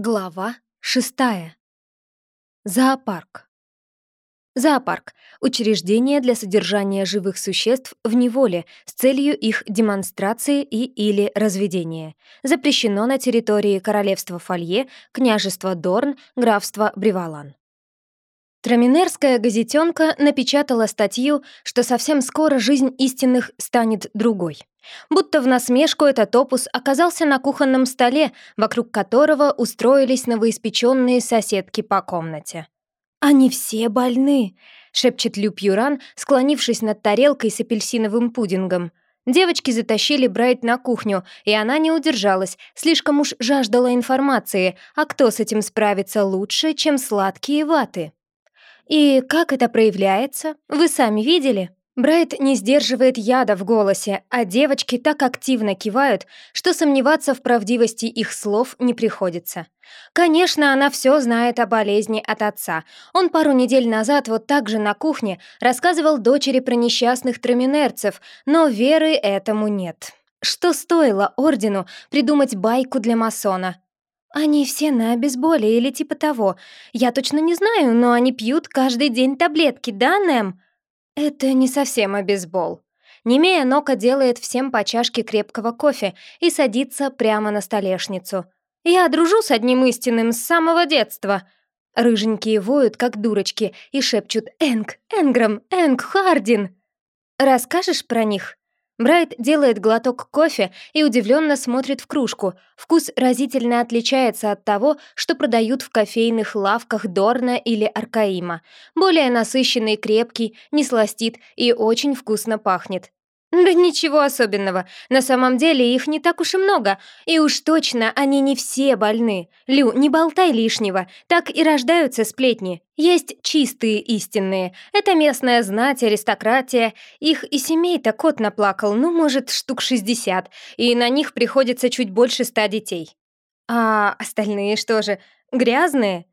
Глава шестая. Зоопарк. Зоопарк — учреждение для содержания живых существ в неволе с целью их демонстрации и или разведения. Запрещено на территории Королевства Фолье, княжества Дорн, графства Бревалан. Траминерская газетенка напечатала статью, что совсем скоро жизнь истинных станет другой. Будто в насмешку этот опус оказался на кухонном столе, вокруг которого устроились новоиспеченные соседки по комнате. «Они все больны», — шепчет Лю Пьюран, склонившись над тарелкой с апельсиновым пудингом. Девочки затащили Брайт на кухню, и она не удержалась, слишком уж жаждала информации, а кто с этим справится лучше, чем сладкие ваты. «И как это проявляется? Вы сами видели?» Брайт не сдерживает яда в голосе, а девочки так активно кивают, что сомневаться в правдивости их слов не приходится. Конечно, она все знает о болезни от отца. Он пару недель назад вот так же на кухне рассказывал дочери про несчастных траминерцев, но веры этому нет. Что стоило Ордену придумать байку для масона? «Они все на обезболе или типа того. Я точно не знаю, но они пьют каждый день таблетки, да, Нэм?» «Это не совсем обезбол». Немея Нока делает всем по чашке крепкого кофе и садится прямо на столешницу. «Я дружу с одним истинным с самого детства». Рыженькие воют, как дурочки, и шепчут «Энг, Энграм, Энг, Хардин». «Расскажешь про них?» Брайт делает глоток кофе и удивленно смотрит в кружку. Вкус разительно отличается от того, что продают в кофейных лавках Дорна или Аркаима. Более насыщенный, крепкий, не сластит и очень вкусно пахнет. Да ничего особенного. На самом деле их не так уж и много. И уж точно они не все больны. Лю, не болтай лишнего. Так и рождаются сплетни. Есть чистые истинные. Это местная знать, аристократия. Их и семей-то кот наплакал, ну, может, штук 60. И на них приходится чуть больше ста детей. А остальные что же, грязные?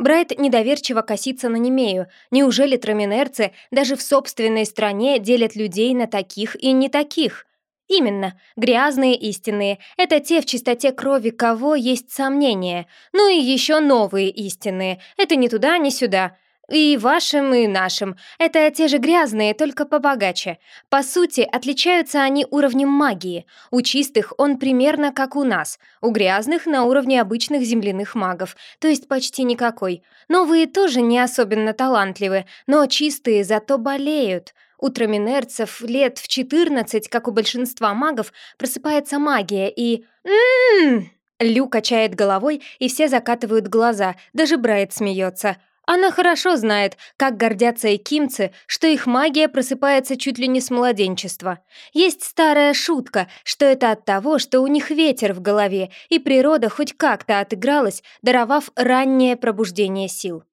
Брайт недоверчиво косится на Немею. Неужели траминерцы даже в собственной стране делят людей на таких и не таких? Именно, грязные истинные — это те в чистоте крови, кого есть сомнения. Ну и еще новые истинные — это ни туда, ни сюда. И вашим, и нашим. Это те же грязные, только побогаче. По сути, отличаются они уровнем магии. У чистых он примерно как у нас. У грязных на уровне обычных земляных магов. То есть почти никакой. Новые тоже не особенно талантливы, но чистые зато болеют. У траминерцев лет в 14, как у большинства магов, просыпается магия и... Ммм... Лю качает головой, и все закатывают глаза, даже Брайт смеется. Она хорошо знает, как гордятся экимцы, что их магия просыпается чуть ли не с младенчества. Есть старая шутка, что это от того, что у них ветер в голове, и природа хоть как-то отыгралась, даровав раннее пробуждение сил.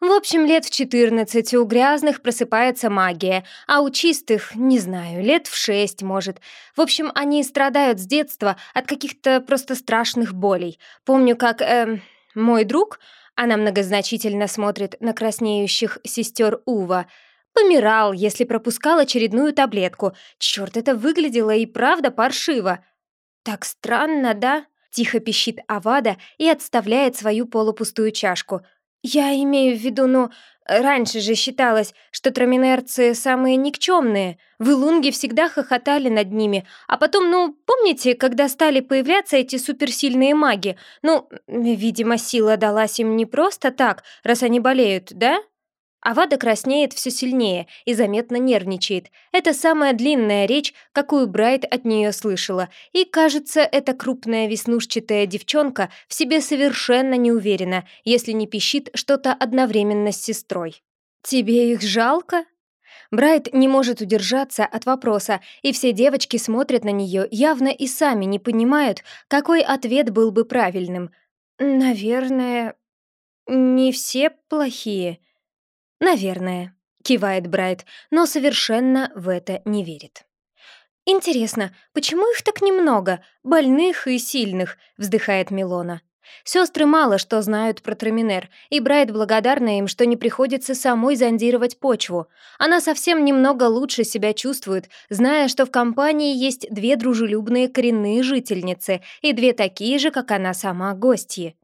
В общем, лет в 14 у грязных просыпается магия, а у чистых, не знаю, лет в 6, может. В общем, они страдают с детства от каких-то просто страшных болей. Помню, как, эм, мой друг, она многозначительно смотрит на краснеющих сестер Ува. Помирал, если пропускал очередную таблетку. Черт, это выглядело и правда паршиво. Так странно, да? Тихо пищит Авада и отставляет свою полупустую чашку. Я имею в виду, ну, Раньше же считалось, что траминерцы самые никчемные. Вы лунги всегда хохотали над ними. А потом, ну, помните, когда стали появляться эти суперсильные маги? Ну, видимо, сила далась им не просто так, раз они болеют, да? Авада краснеет все сильнее и заметно нервничает. Это самая длинная речь, какую Брайт от нее слышала, и, кажется, эта крупная веснушчатая девчонка в себе совершенно не уверена, если не пищит что-то одновременно с сестрой. «Тебе их жалко?» Брайт не может удержаться от вопроса, и все девочки смотрят на нее, явно и сами не понимают, какой ответ был бы правильным. «Наверное, не все плохие», «Наверное», — кивает Брайт, но совершенно в это не верит. «Интересно, почему их так немного, больных и сильных?» — вздыхает Милона. Сестры мало что знают про Траминер, и Брайт благодарна им, что не приходится самой зондировать почву. Она совсем немного лучше себя чувствует, зная, что в компании есть две дружелюбные коренные жительницы и две такие же, как она сама, гостьи.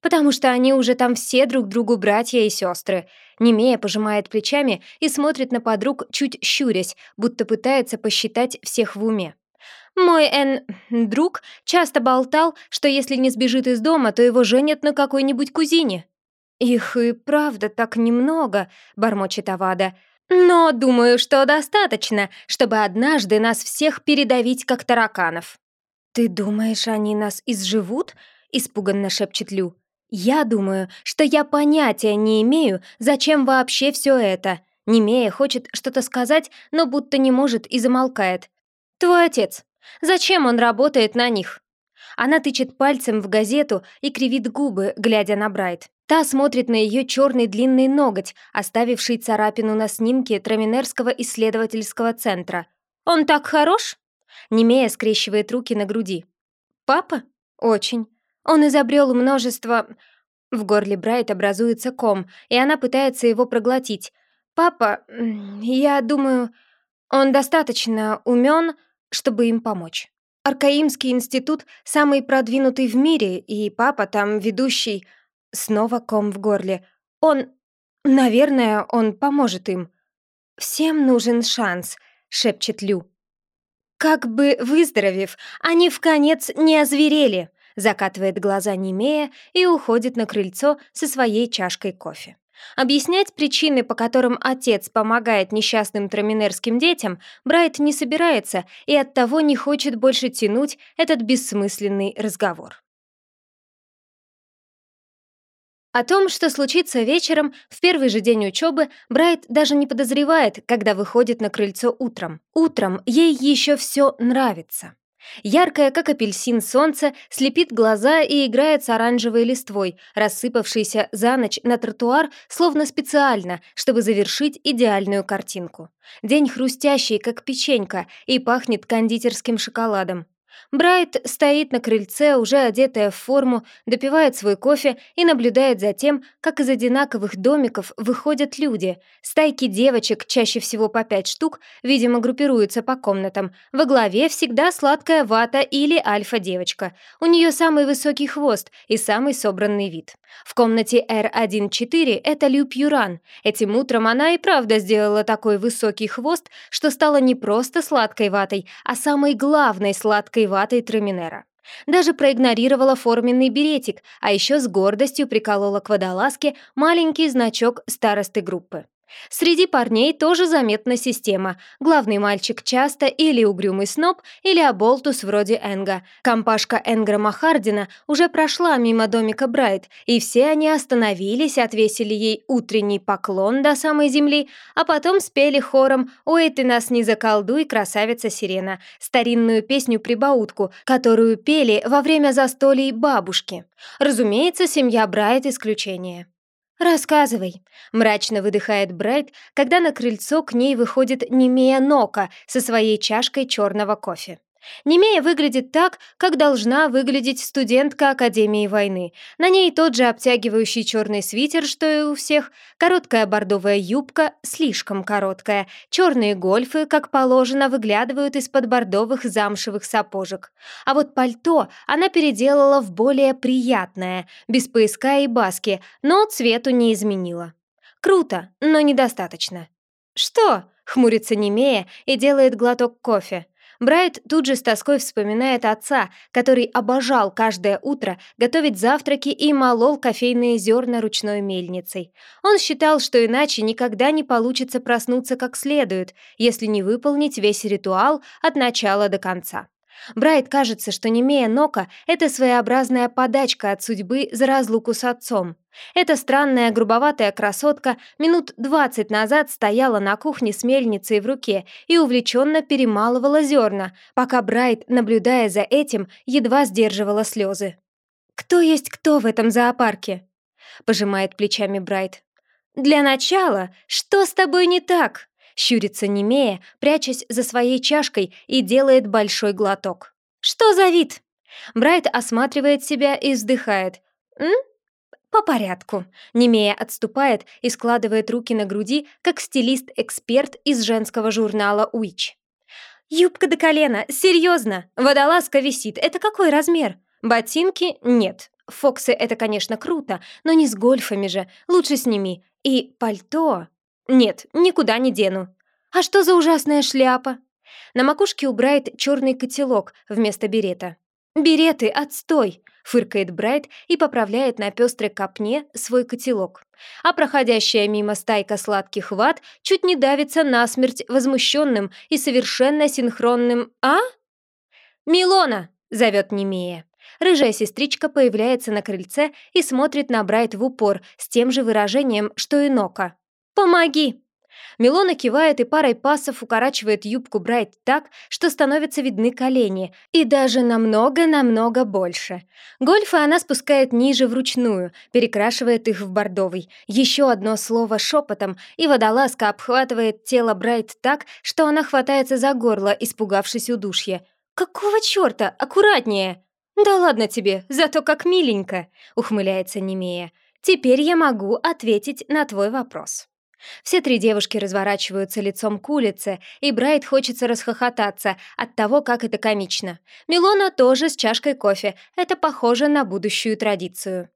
«Потому что они уже там все друг другу братья и сестры. Немея пожимает плечами и смотрит на подруг, чуть щурясь, будто пытается посчитать всех в уме. Мой Эн... друг часто болтал, что если не сбежит из дома, то его женят на какой-нибудь кузине. «Их и правда так немного», — бормочет Авада. «Но думаю, что достаточно, чтобы однажды нас всех передавить, как тараканов». «Ты думаешь, они нас изживут?» — испуганно шепчет Лю. «Я думаю, что я понятия не имею, зачем вообще все это». Немея хочет что-то сказать, но будто не может и замолкает. «Твой отец. Зачем он работает на них?» Она тычет пальцем в газету и кривит губы, глядя на Брайт. Та смотрит на ее черный длинный ноготь, оставивший царапину на снимке Траминерского исследовательского центра. «Он так хорош?» Немея скрещивает руки на груди. «Папа? Очень. Он изобрел множество...» В горле Брайт образуется ком, и она пытается его проглотить. «Папа, я думаю, он достаточно умен, чтобы им помочь. Аркаимский институт самый продвинутый в мире, и папа там ведущий...» Снова ком в горле. «Он... Наверное, он поможет им». «Всем нужен шанс», — шепчет Лю. «Как бы выздоровев, они в конец не озверели», — закатывает глаза Немея и уходит на крыльцо со своей чашкой кофе. Объяснять причины, по которым отец помогает несчастным траминерским детям, Брайт не собирается и оттого не хочет больше тянуть этот бессмысленный разговор. О том, что случится вечером, в первый же день учебы, Брайт даже не подозревает, когда выходит на крыльцо утром. Утром ей еще все нравится. Яркое, как апельсин, солнце слепит глаза и играет с оранжевой листвой, рассыпавшейся за ночь на тротуар, словно специально, чтобы завершить идеальную картинку. День хрустящий, как печенька, и пахнет кондитерским шоколадом. Брайт стоит на крыльце, уже одетая в форму, допивает свой кофе и наблюдает за тем, как из одинаковых домиков выходят люди. Стайки девочек, чаще всего по пять штук, видимо, группируются по комнатам. Во главе всегда сладкая вата или альфа-девочка. У нее самый высокий хвост и самый собранный вид. В комнате R14 это Лю Пьюран. Этим утром она и правда сделала такой высокий хвост, что стала не просто сладкой ватой, а самой главной сладкой ватой Траминера. Даже проигнорировала форменный беретик, а еще с гордостью приколола к водолазке маленький значок старосты группы. Среди парней тоже заметна система. Главный мальчик часто или угрюмый сноб, или оболтус вроде Энга. Компашка Энграма Хардина уже прошла мимо домика Брайт, и все они остановились, отвесили ей утренний поклон до самой земли, а потом спели хором «Ой, ты нас не заколдуй, красавица сирена», старинную песню-прибаутку, которую пели во время застолий бабушки. Разумеется, семья Брайт исключение. «Рассказывай», — мрачно выдыхает Брайт, когда на крыльцо к ней выходит Немея Нока со своей чашкой черного кофе. Немея выглядит так, как должна выглядеть студентка Академии войны. На ней тот же обтягивающий черный свитер, что и у всех, короткая бордовая юбка, слишком короткая, черные гольфы, как положено, выглядывают из-под бордовых замшевых сапожек. А вот пальто она переделала в более приятное, без пояска и баски, но цвету не изменила. Круто, но недостаточно. «Что?» — хмурится Немея и делает глоток кофе. Брайт тут же с тоской вспоминает отца, который обожал каждое утро готовить завтраки и молол кофейные зерна ручной мельницей. Он считал, что иначе никогда не получится проснуться как следует, если не выполнить весь ритуал от начала до конца. Брайт кажется, что Немея Нока — это своеобразная подачка от судьбы за разлуку с отцом. Эта странная грубоватая красотка минут двадцать назад стояла на кухне с мельницей в руке и увлеченно перемалывала зерна, пока Брайт, наблюдая за этим, едва сдерживала слезы. «Кто есть кто в этом зоопарке?» — пожимает плечами Брайт. «Для начала, что с тобой не так?» Щурится немея, прячась за своей чашкой и делает большой глоток. «Что за вид?» Брайт осматривает себя и вздыхает. «М? По порядку». Немея отступает и складывает руки на груди, как стилист-эксперт из женского журнала «Уич». «Юбка до колена, серьезно. Водолазка висит. Это какой размер? Ботинки? Нет. Фоксы — это, конечно, круто, но не с гольфами же. Лучше сними. И пальто... Нет, никуда не дену. А что за ужасная шляпа? На макушке у Брайт черный котелок вместо берета. «Береты, отстой!» — фыркает Брайт и поправляет на пестрой копне свой котелок. А проходящая мимо стайка сладких ват чуть не давится насмерть возмущенным и совершенно синхронным «А?» «Милона!» — зовет Немея. Рыжая сестричка появляется на крыльце и смотрит на Брайт в упор с тем же выражением, что и Нока. «Помоги!» Милона кивает и парой пасов укорачивает юбку Брайт так, что становятся видны колени, и даже намного-намного больше. Гольфы она спускает ниже вручную, перекрашивает их в бордовый. Еще одно слово шепотом, и водолазка обхватывает тело Брайт так, что она хватается за горло, испугавшись удушья. «Какого черта? Аккуратнее!» «Да ладно тебе, зато как миленько!» — ухмыляется Немея. «Теперь я могу ответить на твой вопрос». Все три девушки разворачиваются лицом к улице, и Брайт хочется расхохотаться от того, как это комично. Милона тоже с чашкой кофе. Это похоже на будущую традицию.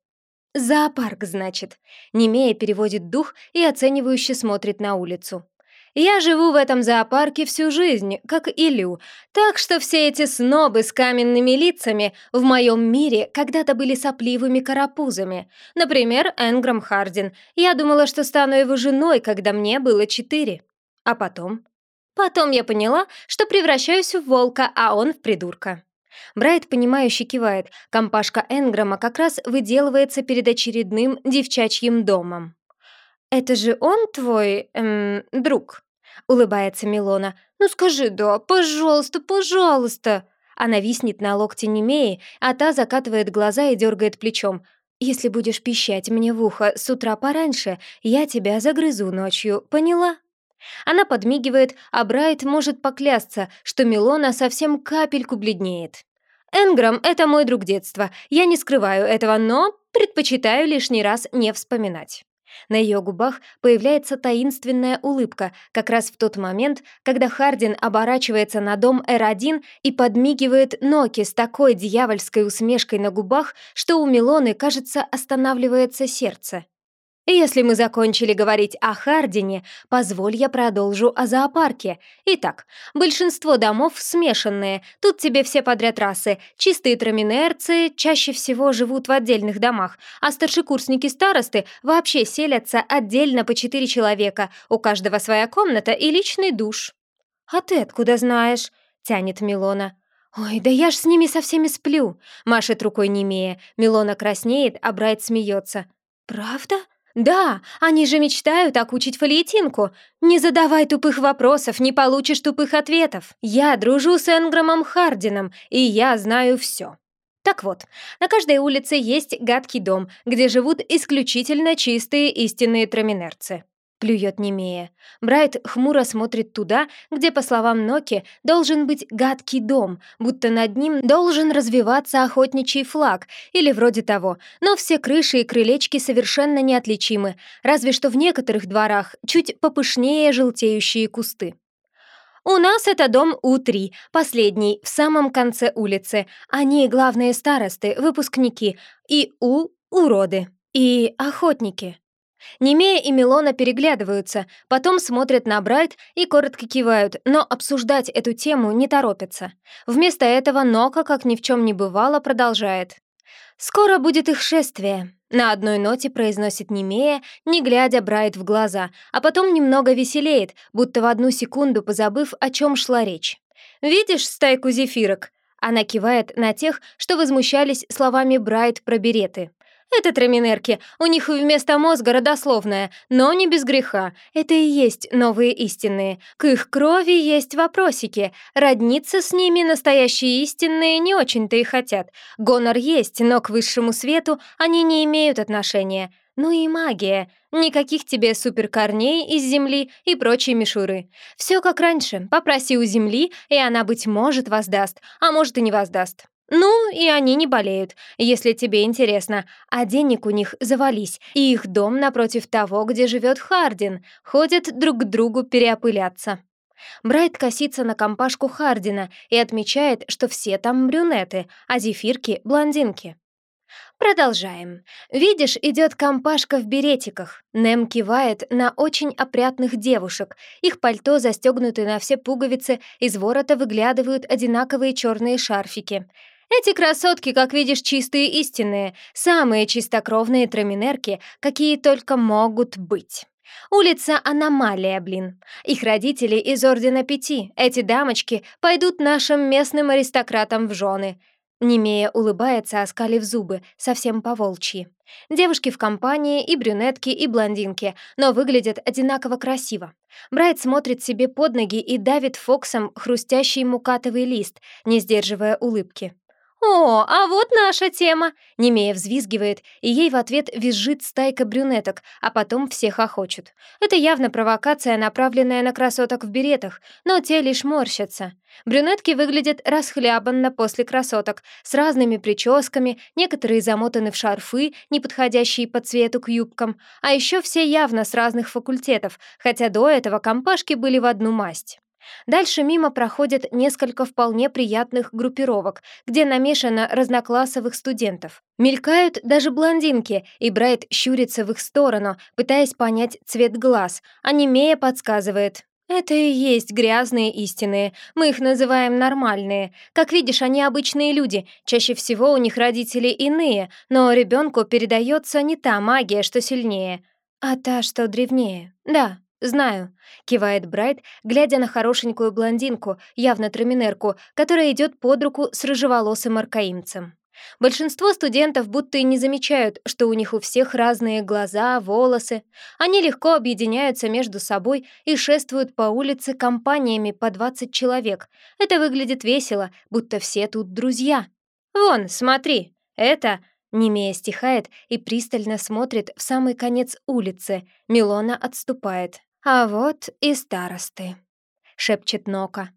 «Зоопарк, значит». Немея переводит дух и оценивающе смотрит на улицу. Я живу в этом зоопарке всю жизнь, как и Лю, так что все эти снобы с каменными лицами в моем мире когда-то были сопливыми карапузами. Например, Энграм Хардин. Я думала, что стану его женой, когда мне было четыре. А потом? Потом я поняла, что превращаюсь в волка, а он в придурка. Брайт, понимающе кивает. Компашка Энграма как раз выделывается перед очередным девчачьим домом. «Это же он твой, эм, друг?» — улыбается Милона. «Ну скажи «да», пожалуйста, пожалуйста!» Она виснет на локте Немеи, а та закатывает глаза и дергает плечом. «Если будешь пищать мне в ухо с утра пораньше, я тебя загрызу ночью, поняла?» Она подмигивает, а Брайт может поклясться, что Милона совсем капельку бледнеет. «Энграм — это мой друг детства. Я не скрываю этого, но предпочитаю лишний раз не вспоминать». На ее губах появляется таинственная улыбка, как раз в тот момент, когда Хардин оборачивается на дом Р-1 и подмигивает Ноки с такой дьявольской усмешкой на губах, что у Милоны, кажется, останавливается сердце. Если мы закончили говорить о Хардине, позволь я продолжу о зоопарке. Итак, большинство домов смешанные, тут тебе все подряд расы. Чистые траминерцы чаще всего живут в отдельных домах, а старшекурсники-старосты вообще селятся отдельно по четыре человека, у каждого своя комната и личный душ. «А ты откуда знаешь?» — тянет Милона. «Ой, да я ж с ними со всеми сплю!» — машет рукой Немея. Милона краснеет, а Брайт смеется. «Правда?» «Да, они же мечтают окучить фолиетинку. Не задавай тупых вопросов, не получишь тупых ответов. Я дружу с Энграмом Хардином, и я знаю все». Так вот, на каждой улице есть гадкий дом, где живут исключительно чистые истинные траминерцы плюет Немея. Брайт хмуро смотрит туда, где, по словам Ноки, должен быть гадкий дом, будто над ним должен развиваться охотничий флаг или вроде того, но все крыши и крылечки совершенно неотличимы, разве что в некоторых дворах чуть попышнее желтеющие кусты. «У нас это дом У-3, последний, в самом конце улицы. Они главные старосты, выпускники, и У — уроды, и охотники». Немея и Милона переглядываются, потом смотрят на Брайт и коротко кивают, но обсуждать эту тему не торопятся. Вместо этого Нока, как ни в чем не бывало, продолжает. «Скоро будет их шествие», — на одной ноте произносит Немея, не глядя Брайт в глаза, а потом немного веселеет, будто в одну секунду позабыв, о чем шла речь. «Видишь стайку зефирок?» Она кивает на тех, что возмущались словами Брайт про береты. Это траминерки, у них вместо мозга родословная, но не без греха. Это и есть новые истинные. К их крови есть вопросики. Родниться с ними настоящие истинные не очень-то и хотят. Гонор есть, но к высшему свету они не имеют отношения. Ну и магия. Никаких тебе суперкорней из земли и прочей мишуры. Все как раньше. Попроси у земли, и она, быть может, воздаст, а может и не воздаст. Ну, и они не болеют, если тебе интересно, а денег у них завались, и их дом напротив того, где живет Хардин, ходят друг к другу переопыляться. Брайт косится на компашку Хардина и отмечает, что все там брюнеты, а зефирки — блондинки. Продолжаем. Видишь, идет компашка в беретиках. Нем кивает на очень опрятных девушек. Их пальто застегнуты на все пуговицы, из ворота выглядывают одинаковые черные шарфики. Эти красотки, как видишь, чистые истинные, самые чистокровные траминерки, какие только могут быть. Улица Аномалия, блин. Их родители из Ордена Пяти. Эти дамочки пойдут нашим местным аристократам в жены. Немея улыбается, оскалив зубы, совсем по-волчьи. Девушки в компании и брюнетки, и блондинки, но выглядят одинаково красиво. Брайт смотрит себе под ноги и давит Фоксом хрустящий мукатовый лист, не сдерживая улыбки. «О, а вот наша тема!» Немея взвизгивает, и ей в ответ визжит стайка брюнеток, а потом всех охочут. Это явно провокация, направленная на красоток в беретах, но те лишь морщатся. Брюнетки выглядят расхлябанно после красоток, с разными прическами, некоторые замотаны в шарфы, не подходящие по цвету к юбкам, а еще все явно с разных факультетов, хотя до этого компашки были в одну масть. Дальше мимо проходят несколько вполне приятных группировок, где намешано разноклассовых студентов. Мелькают даже блондинки, и Брайт щурится в их сторону, пытаясь понять цвет глаз, а Немея подсказывает. «Это и есть грязные истинные. Мы их называем нормальные. Как видишь, они обычные люди. Чаще всего у них родители иные, но ребенку передается не та магия, что сильнее, а та, что древнее. Да, «Знаю», — кивает Брайт, глядя на хорошенькую блондинку, явно траминерку, которая идет под руку с рыжеволосым аркаимцем. Большинство студентов будто и не замечают, что у них у всех разные глаза, волосы. Они легко объединяются между собой и шествуют по улице компаниями по 20 человек. Это выглядит весело, будто все тут друзья. «Вон, смотри, это...» Немея стихает и пристально смотрит в самый конец улицы. Милона отступает. «А вот и старосты», — шепчет Нока.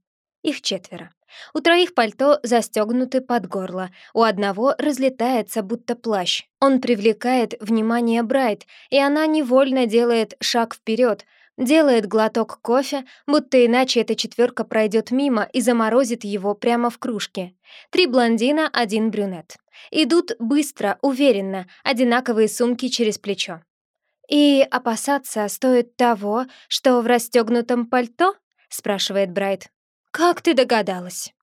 Их четверо. У троих пальто застегнуты под горло, у одного разлетается будто плащ. Он привлекает внимание Брайт, и она невольно делает шаг вперед, делает глоток кофе, будто иначе эта четверка пройдет мимо и заморозит его прямо в кружке. Три блондина, один брюнет. Идут быстро, уверенно, одинаковые сумки через плечо. «И опасаться стоит того, что в расстегнутом пальто?» — спрашивает Брайт. «Как ты догадалась?»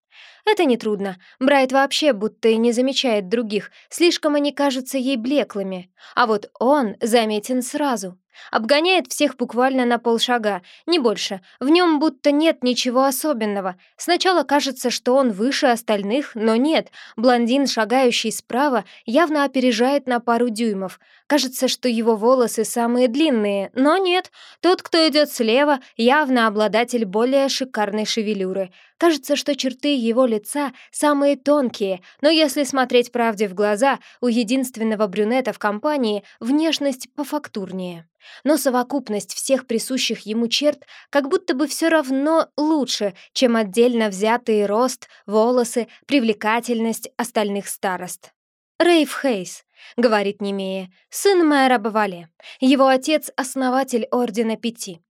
Это нетрудно. Брайт вообще будто и не замечает других, слишком они кажутся ей блеклыми. А вот он заметен сразу. Обгоняет всех буквально на полшага, не больше. В нем будто нет ничего особенного. Сначала кажется, что он выше остальных, но нет. Блондин, шагающий справа, явно опережает на пару дюймов. Кажется, что его волосы самые длинные, но нет. Тот, кто идет слева, явно обладатель более шикарной шевелюры. Кажется, что черты его лица самые тонкие, но если смотреть правде в глаза, у единственного брюнета в компании внешность пофактурнее но совокупность всех присущих ему черт как будто бы все равно лучше, чем отдельно взятый рост, волосы, привлекательность остальных старост. Рейв Хейс, — говорит Немея, — сын мэра Бавале. Его отец — основатель Ордена Пяти.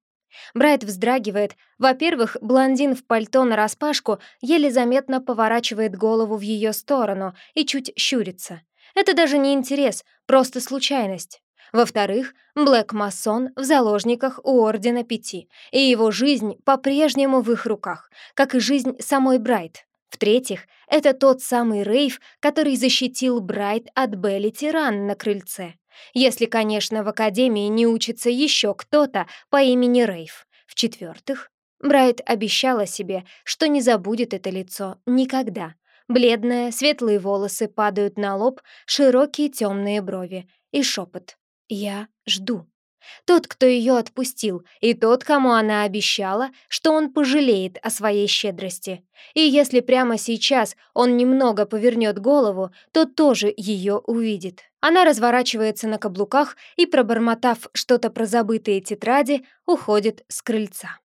Брайт вздрагивает. Во-первых, блондин в пальто нараспашку еле заметно поворачивает голову в ее сторону и чуть щурится. Это даже не интерес, просто случайность. Во-вторых, Блэк-масон в заложниках у Ордена Пяти, и его жизнь по-прежнему в их руках, как и жизнь самой Брайт. В-третьих, это тот самый Рейв, который защитил Брайт от Белли Тиран на крыльце. Если, конечно, в Академии не учится еще кто-то по имени Рейв. В-четвертых, Брайт обещала себе, что не забудет это лицо никогда. Бледная, светлые волосы падают на лоб, широкие темные брови и шепот. Я жду. Тот, кто ее отпустил, и тот, кому она обещала, что он пожалеет о своей щедрости. И если прямо сейчас он немного повернет голову, то тоже ее увидит. Она разворачивается на каблуках и, пробормотав что-то про забытые тетради, уходит с крыльца.